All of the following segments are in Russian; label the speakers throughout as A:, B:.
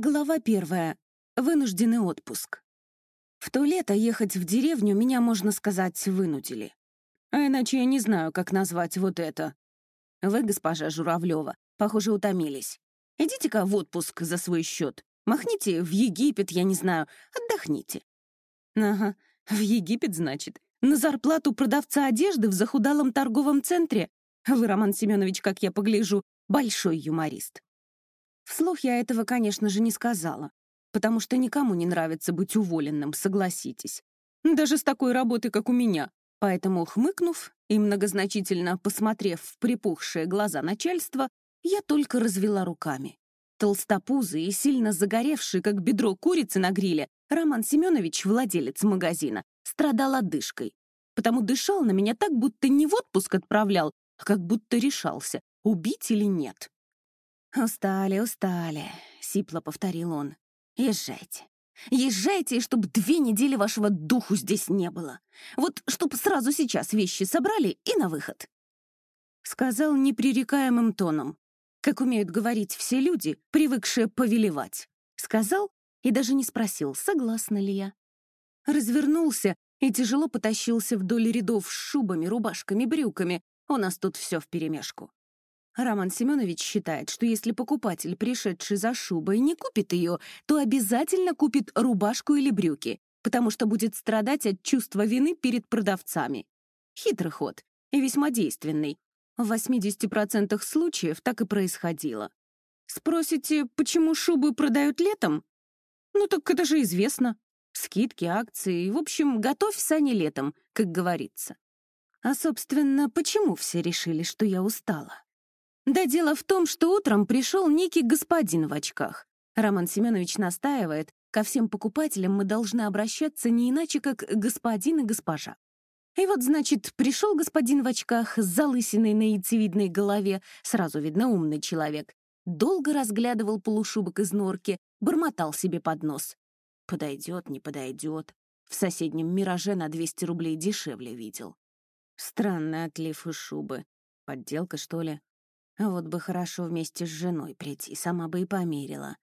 A: Глава первая. Вынужденный отпуск. В то лето ехать в деревню меня, можно сказать, вынудили. А иначе я не знаю, как назвать вот это. Вы, госпожа Журавлева, похоже, утомились. Идите-ка в отпуск за свой счет. Махните в Египет, я не знаю, отдохните. Ага, в Египет, значит. На зарплату продавца одежды в захудалом торговом центре. Вы, Роман Семенович, как я погляжу, большой юморист. Вслух я этого, конечно же, не сказала, потому что никому не нравится быть уволенным, согласитесь. Даже с такой работы, как у меня. Поэтому, хмыкнув и многозначительно посмотрев в припухшие глаза начальства, я только развела руками. Толстопузый и сильно загоревший, как бедро курицы на гриле, Роман Семенович, владелец магазина, страдал одышкой. Потому дышал на меня так, будто не в отпуск отправлял, а как будто решался, убить или нет. «Устали, устали», — сипло повторил он. «Езжайте. Езжайте, чтобы две недели вашего духу здесь не было. Вот чтоб сразу сейчас вещи собрали и на выход». Сказал непререкаемым тоном, как умеют говорить все люди, привыкшие повелевать. Сказал и даже не спросил, согласна ли я. Развернулся и тяжело потащился вдоль рядов с шубами, рубашками, брюками. У нас тут все вперемешку. Роман Семенович считает, что если покупатель, пришедший за шубой, не купит ее, то обязательно купит рубашку или брюки, потому что будет страдать от чувства вины перед продавцами. Хитрый ход и весьма действенный. В 80% случаев так и происходило. Спросите, почему шубы продают летом? Ну так это же известно. Скидки, акции, в общем, готовь сани летом, как говорится. А, собственно, почему все решили, что я устала? Да дело в том, что утром пришел некий господин в очках. Роман Семенович настаивает, ко всем покупателям мы должны обращаться не иначе, как господин и госпожа. И вот, значит, пришел господин в очках с залысиной на яйцевидной голове, сразу видно умный человек, долго разглядывал полушубок из норки, бормотал себе под нос. Подойдет, не подойдет. В соседнем «Мираже» на 200 рублей дешевле видел. Странный отлив из шубы. Подделка, что ли? Вот бы хорошо вместе с женой прийти, сама бы и померила.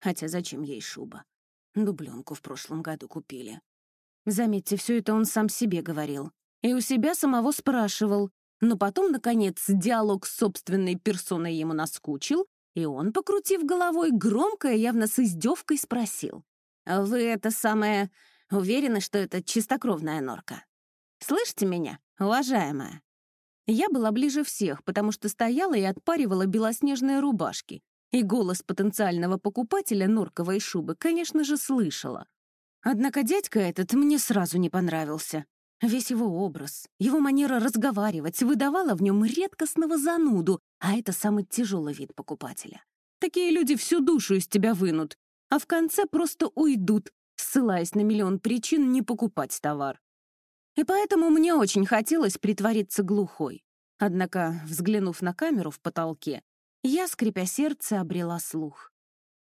A: Хотя зачем ей шуба? Дубленку в прошлом году купили. Заметьте, все это он сам себе говорил. И у себя самого спрашивал. Но потом, наконец, диалог с собственной персоной ему наскучил, и он, покрутив головой, громко и явно с издевкой спросил. «Вы это самое... уверены, что это чистокровная норка? Слышите меня, уважаемая?» Я была ближе всех, потому что стояла и отпаривала белоснежные рубашки. И голос потенциального покупателя норковой шубы, конечно же, слышала. Однако дядька этот мне сразу не понравился. Весь его образ, его манера разговаривать выдавала в нем редкостного зануду, а это самый тяжелый вид покупателя. Такие люди всю душу из тебя вынут, а в конце просто уйдут, ссылаясь на миллион причин не покупать товар. И поэтому мне очень хотелось притвориться глухой. Однако, взглянув на камеру в потолке, я, скрипя сердце, обрела слух.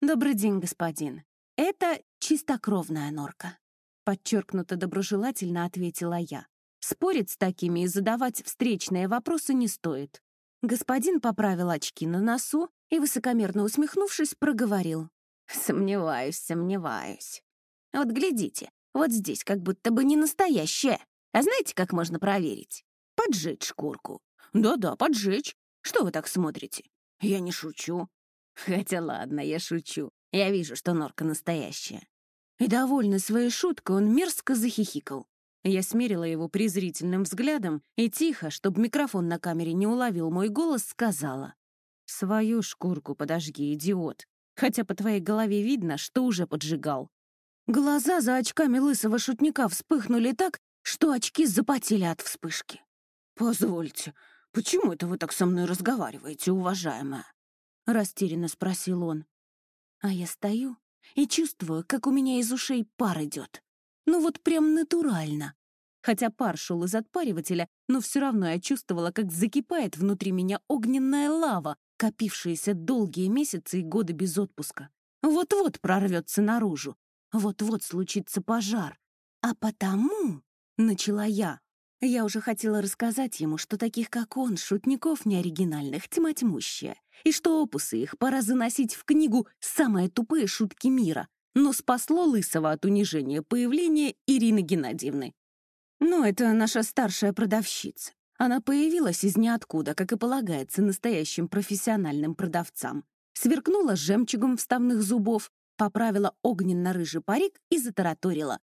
A: «Добрый день, господин. Это чистокровная норка», — подчеркнуто доброжелательно ответила я. Спорить с такими и задавать встречные вопросы не стоит. Господин поправил очки на носу и, высокомерно усмехнувшись, проговорил. «Сомневаюсь, сомневаюсь. Вот глядите, вот здесь как будто бы не настоящее. А знаете, как можно проверить? Поджечь шкурку. Да-да, поджечь. Что вы так смотрите? Я не шучу. Хотя ладно, я шучу. Я вижу, что норка настоящая. И, довольный своей шуткой, он мерзко захихикал. Я смерила его презрительным взглядом и тихо, чтобы микрофон на камере не уловил мой голос, сказала. «Свою шкурку подожги, идиот. Хотя по твоей голове видно, что уже поджигал». Глаза за очками лысого шутника вспыхнули так, что очки запотели от вспышки. «Позвольте, почему это вы так со мной разговариваете, уважаемая?» — растерянно спросил он. А я стою и чувствую, как у меня из ушей пар идет. Ну вот прям натурально. Хотя пар шел из отпаривателя, но все равно я чувствовала, как закипает внутри меня огненная лава, копившаяся долгие месяцы и годы без отпуска. Вот-вот прорвется наружу. Вот-вот случится пожар. А потому... Начала я. Я уже хотела рассказать ему, что таких, как он, шутников неоригинальных, тьма тьмущая. и что опусы их пора заносить в книгу «Самые тупые шутки мира», но спасло Лысого от унижения появление Ирины Геннадьевны. Ну, это наша старшая продавщица. Она появилась из ниоткуда, как и полагается настоящим профессиональным продавцам. Сверкнула жемчугом вставных зубов, поправила огненно-рыжий парик и затараторила.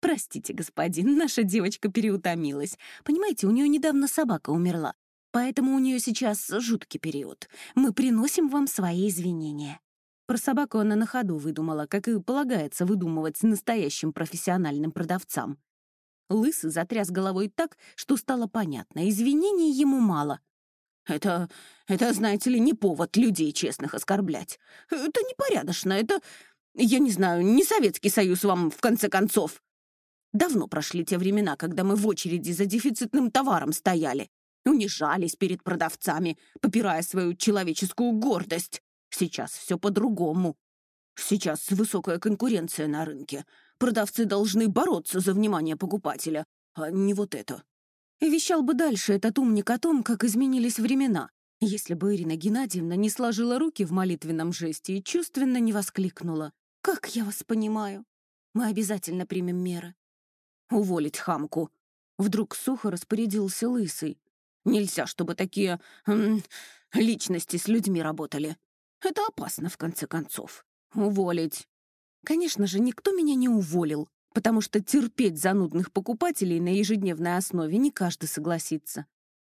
A: «Простите, господин, наша девочка переутомилась. Понимаете, у нее недавно собака умерла, поэтому у нее сейчас жуткий период. Мы приносим вам свои извинения». Про собаку она на ходу выдумала, как и полагается выдумывать настоящим профессиональным продавцам. Лысый затряс головой так, что стало понятно, извинений ему мало. «Это, это, знаете ли, не повод людей честных оскорблять. Это непорядочно, это, я не знаю, не Советский Союз вам, в конце концов. Давно прошли те времена, когда мы в очереди за дефицитным товаром стояли, унижались перед продавцами, попирая свою человеческую гордость. Сейчас все по-другому. Сейчас высокая конкуренция на рынке. Продавцы должны бороться за внимание покупателя, а не вот это. Вещал бы дальше этот умник о том, как изменились времена, если бы Ирина Геннадьевна не сложила руки в молитвенном жесте и чувственно не воскликнула. «Как я вас понимаю! Мы обязательно примем меры». «Уволить хамку!» Вдруг сухо распорядился Лысый. «Нельзя, чтобы такие... М, личности с людьми работали. Это опасно, в конце концов. Уволить. Конечно же, никто меня не уволил, потому что терпеть занудных покупателей на ежедневной основе не каждый согласится.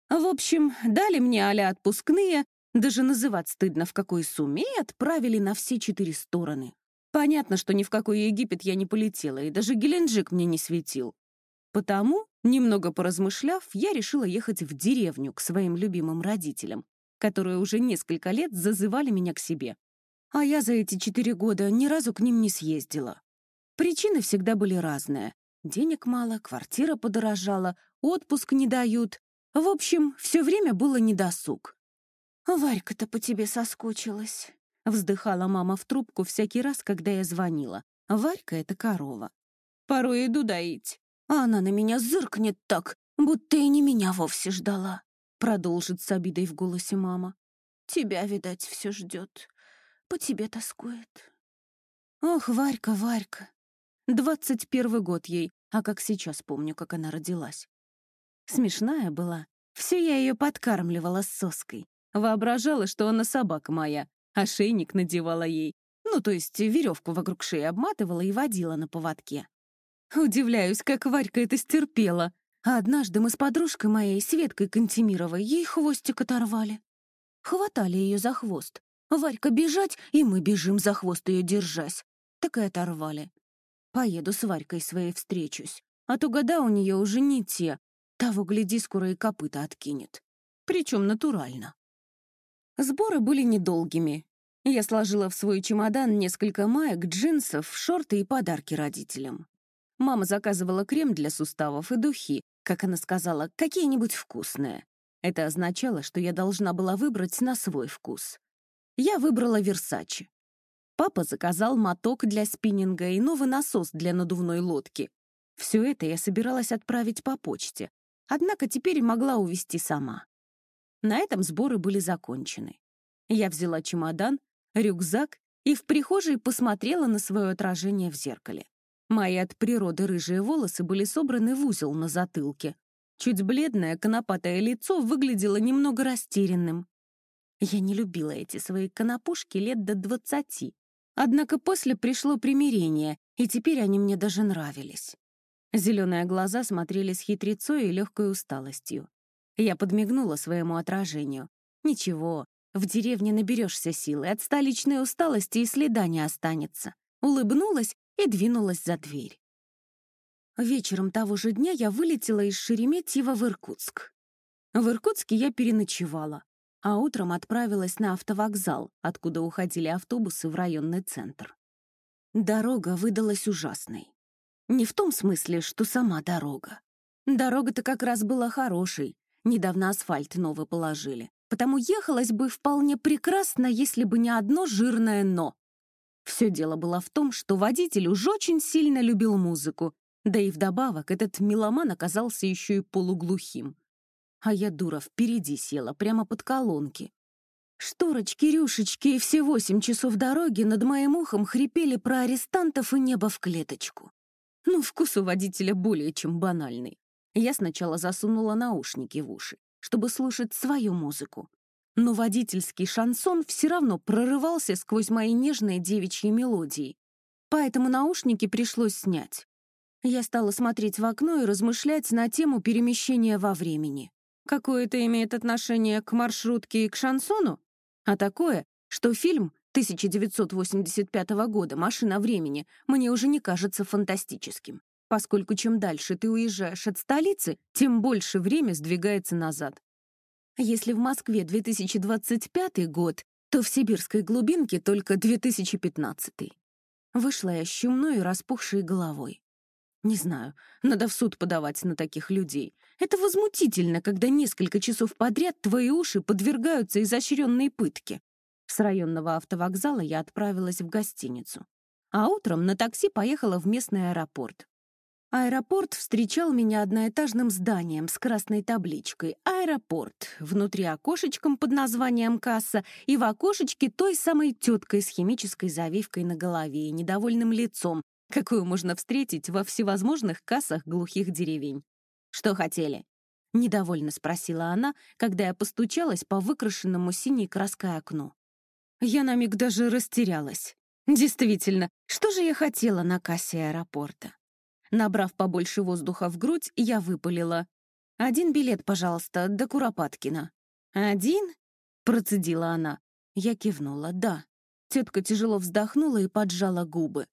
A: В общем, дали мне а отпускные, даже называть стыдно в какой сумме, и отправили на все четыре стороны. Понятно, что ни в какой Египет я не полетела, и даже Геленджик мне не светил. Потому, немного поразмышляв, я решила ехать в деревню к своим любимым родителям, которые уже несколько лет зазывали меня к себе. А я за эти четыре года ни разу к ним не съездила. Причины всегда были разные. Денег мало, квартира подорожала, отпуск не дают. В общем, все время было недосуг. «Варька-то по тебе соскучилась», — вздыхала мама в трубку всякий раз, когда я звонила. Варька — это корова. Порой иду доить, а она на меня зыркнет так, будто и не меня вовсе ждала. Продолжит с обидой в голосе мама. Тебя, видать, все ждет по тебе тоскует. Ох, Варька, Варька. Двадцать первый год ей, а как сейчас помню, как она родилась. Смешная была. Все я ее подкармливала с соской. Воображала, что она собака моя. Ошейник надевала ей. Ну, то есть веревку вокруг шеи обматывала и водила на поводке. Удивляюсь, как Варька это стерпела. А однажды мы с подружкой моей, Светкой Кантемировой, ей хвостик оторвали. Хватали ее за хвост. Варька бежать, и мы бежим за хвост ее держась. Так и оторвали. Поеду с Варькой своей встречусь. А то года у нее уже не те. Того, гляди, скоро и копыта откинет. Причем натурально. Сборы были недолгими. Я сложила в свой чемодан несколько маек, джинсов, шорты и подарки родителям. Мама заказывала крем для суставов и духи, как она сказала, какие-нибудь вкусные. Это означало, что я должна была выбрать на свой вкус я выбрала Версачи. Папа заказал моток для спиннинга и новый насос для надувной лодки. Все это я собиралась отправить по почте, однако теперь могла увезти сама. На этом сборы были закончены. Я взяла чемодан, рюкзак и в прихожей посмотрела на свое отражение в зеркале. Мои от природы рыжие волосы были собраны в узел на затылке. Чуть бледное, конопатое лицо выглядело немного растерянным. Я не любила эти свои конопушки лет до двадцати. Однако после пришло примирение, и теперь они мне даже нравились. Зеленые глаза смотрели с хитрецой и легкой усталостью. Я подмигнула своему отражению. Ничего, в деревне наберешься силы, от столичной усталости и следа не останется. Улыбнулась и двинулась за дверь. Вечером того же дня я вылетела из Шереметьево в Иркутск. В Иркутске я переночевала а утром отправилась на автовокзал, откуда уходили автобусы в районный центр. Дорога выдалась ужасной. Не в том смысле, что сама дорога. Дорога-то как раз была хорошей, недавно асфальт новый положили, потому ехалось бы вполне прекрасно, если бы не одно жирное «но». Все дело было в том, что водитель уж очень сильно любил музыку, да и вдобавок этот меломан оказался еще и полуглухим а я, дура, впереди села, прямо под колонки. Шторочки, рюшечки и все восемь часов дороги над моим ухом хрипели про арестантов и небо в клеточку. Ну, вкус у водителя более чем банальный. Я сначала засунула наушники в уши, чтобы слушать свою музыку. Но водительский шансон все равно прорывался сквозь мои нежные девичьи мелодии. Поэтому наушники пришлось снять. Я стала смотреть в окно и размышлять на тему перемещения во времени. Какое это имеет отношение к маршрутке и к шансону? А такое, что фильм 1985 года «Машина времени» мне уже не кажется фантастическим, поскольку чем дальше ты уезжаешь от столицы, тем больше время сдвигается назад. Если в Москве 2025 год, то в сибирской глубинке только 2015. Вышла я щумной и распухшей головой. Не знаю, надо в суд подавать на таких людей. Это возмутительно, когда несколько часов подряд твои уши подвергаются изощренной пытке. С районного автовокзала я отправилась в гостиницу. А утром на такси поехала в местный аэропорт. Аэропорт встречал меня одноэтажным зданием с красной табличкой «Аэропорт», внутри окошечком под названием «Касса» и в окошечке той самой теткой с химической завивкой на голове и недовольным лицом, какую можно встретить во всевозможных кассах глухих деревень. «Что хотели?» — недовольно спросила она, когда я постучалась по выкрашенному синей краской окну. Я на миг даже растерялась. Действительно, что же я хотела на кассе аэропорта? Набрав побольше воздуха в грудь, я выпалила. «Один билет, пожалуйста, до Куропаткина». «Один?» — процедила она. Я кивнула «да». Тетка тяжело вздохнула и поджала губы.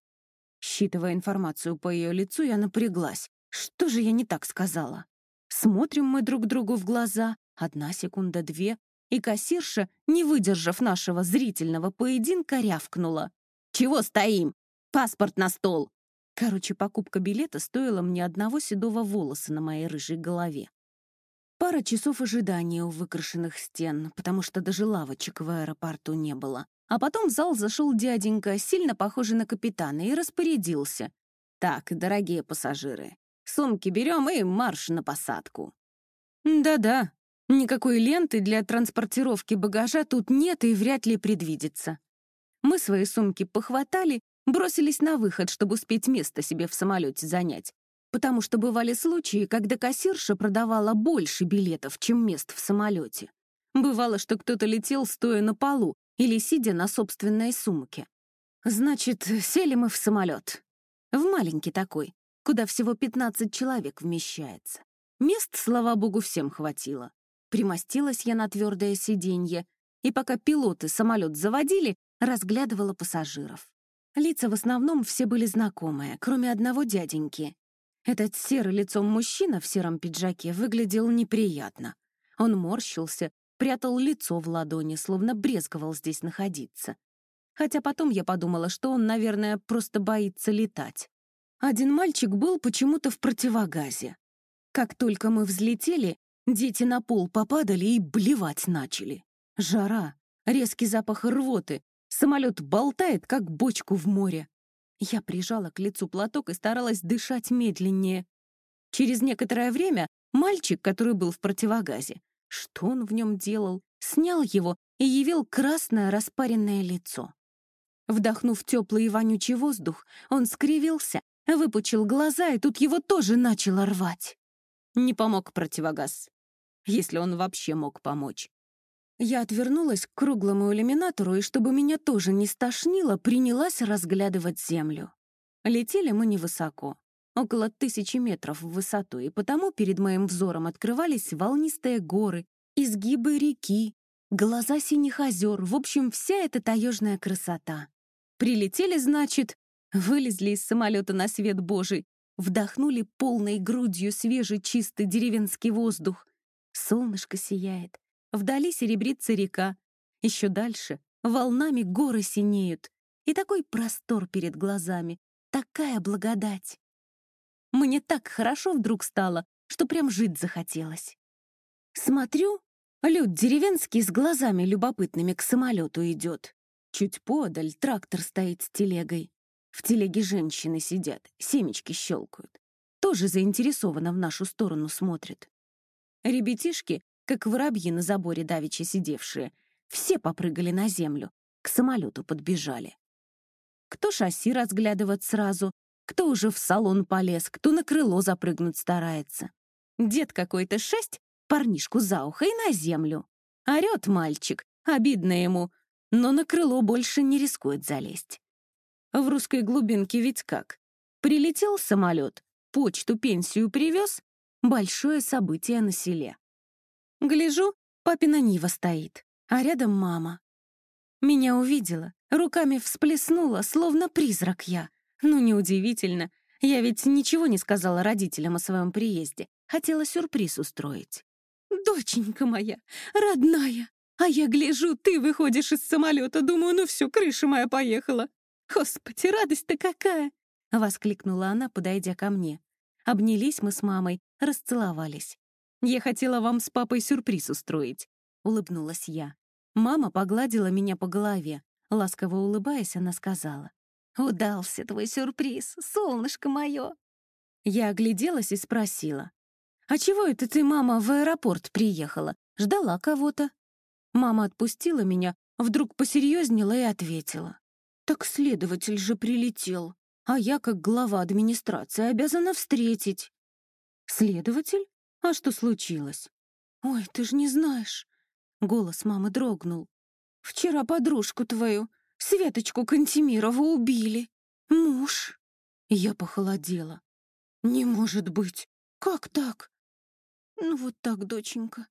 A: Считывая информацию по ее лицу, я напряглась. Что же я не так сказала? Смотрим мы друг другу в глаза. Одна секунда, две. И кассирша, не выдержав нашего зрительного поединка, рявкнула. «Чего стоим? Паспорт на стол!» Короче, покупка билета стоила мне одного седого волоса на моей рыжей голове. Пара часов ожидания у выкрашенных стен, потому что даже лавочек в аэропорту не было. А потом в зал зашел дяденька, сильно похожий на капитана, и распорядился. «Так, дорогие пассажиры, сумки берем и марш на посадку». «Да-да, никакой ленты для транспортировки багажа тут нет и вряд ли предвидится». Мы свои сумки похватали, бросились на выход, чтобы успеть место себе в самолете занять, потому что бывали случаи, когда кассирша продавала больше билетов, чем мест в самолете. Бывало, что кто-то летел, стоя на полу, или сидя на собственной сумке. Значит, сели мы в самолет. В маленький такой, куда всего 15 человек вмещается. Мест, слава богу, всем хватило. Примостилась я на твердое сиденье, и пока пилоты самолет заводили, разглядывала пассажиров. Лица в основном все были знакомые, кроме одного дяденьки. Этот серый лицом мужчина в сером пиджаке выглядел неприятно. Он морщился, прятал лицо в ладони, словно брезговал здесь находиться. Хотя потом я подумала, что он, наверное, просто боится летать. Один мальчик был почему-то в противогазе. Как только мы взлетели, дети на пол попадали и блевать начали. Жара, резкий запах рвоты, самолет болтает, как бочку в море. Я прижала к лицу платок и старалась дышать медленнее. Через некоторое время мальчик, который был в противогазе, что он в нем делал? Снял его и явил красное распаренное лицо. Вдохнув теплый и вонючий воздух, он скривился, выпучил глаза, и тут его тоже начало рвать. Не помог противогаз, если он вообще мог помочь. Я отвернулась к круглому иллюминатору, и чтобы меня тоже не стошнило, принялась разглядывать землю. Летели мы невысоко около тысячи метров в высоту, и потому перед моим взором открывались волнистые горы, изгибы реки, глаза синих озер, в общем, вся эта таежная красота. Прилетели, значит, вылезли из самолета на свет Божий, вдохнули полной грудью свежий чистый деревенский воздух. Солнышко сияет, вдали серебрится река, еще дальше волнами горы синеют, и такой простор перед глазами, такая благодать. Мне так хорошо вдруг стало, что прям жить захотелось. Смотрю, люд деревенский с глазами любопытными к самолету идет. Чуть подаль трактор стоит с телегой. В телеге женщины сидят, семечки щелкают. Тоже заинтересованно в нашу сторону смотрят. Ребятишки, как воробьи на заборе давеча сидевшие, Все попрыгали на землю, к самолету подбежали. Кто шасси разглядывать сразу, кто уже в салон полез, кто на крыло запрыгнуть старается. Дед какой-то шесть, парнишку за ухо и на землю. Орет мальчик, обидно ему, но на крыло больше не рискует залезть. В русской глубинке ведь как? Прилетел самолет, почту, пенсию привез — большое событие на селе. Гляжу, папина Нива стоит, а рядом мама. Меня увидела, руками всплеснула, словно призрак я. Ну, неудивительно, я ведь ничего не сказала родителям о своем приезде. Хотела сюрприз устроить. «Доченька моя, родная, а я гляжу, ты выходишь из самолета, думаю, ну все, крыша моя поехала. Господи, радость-то какая!» — воскликнула она, подойдя ко мне. Обнялись мы с мамой, расцеловались. «Я хотела вам с папой сюрприз устроить», — улыбнулась я. Мама погладила меня по голове. Ласково улыбаясь, она сказала. «Удался твой сюрприз, солнышко мое!» Я огляделась и спросила. «А чего это ты, мама, в аэропорт приехала? Ждала кого-то?» Мама отпустила меня, вдруг посерьезнела и ответила. «Так следователь же прилетел, а я, как глава администрации, обязана встретить». «Следователь? А что случилось?» «Ой, ты ж не знаешь. Голос мамы дрогнул. «Вчера подружку твою, Светочку Кантемирову, убили. Муж». Я похолодела. «Не может быть! Как так?» «Ну вот так, доченька.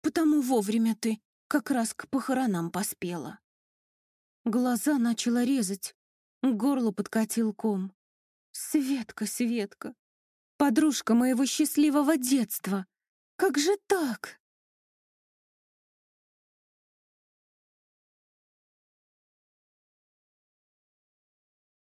A: Потому вовремя ты как раз к похоронам поспела». Глаза начала резать, к горлу подкатил ком. «Светка, Светка, подружка моего счастливого детства! Как же так?»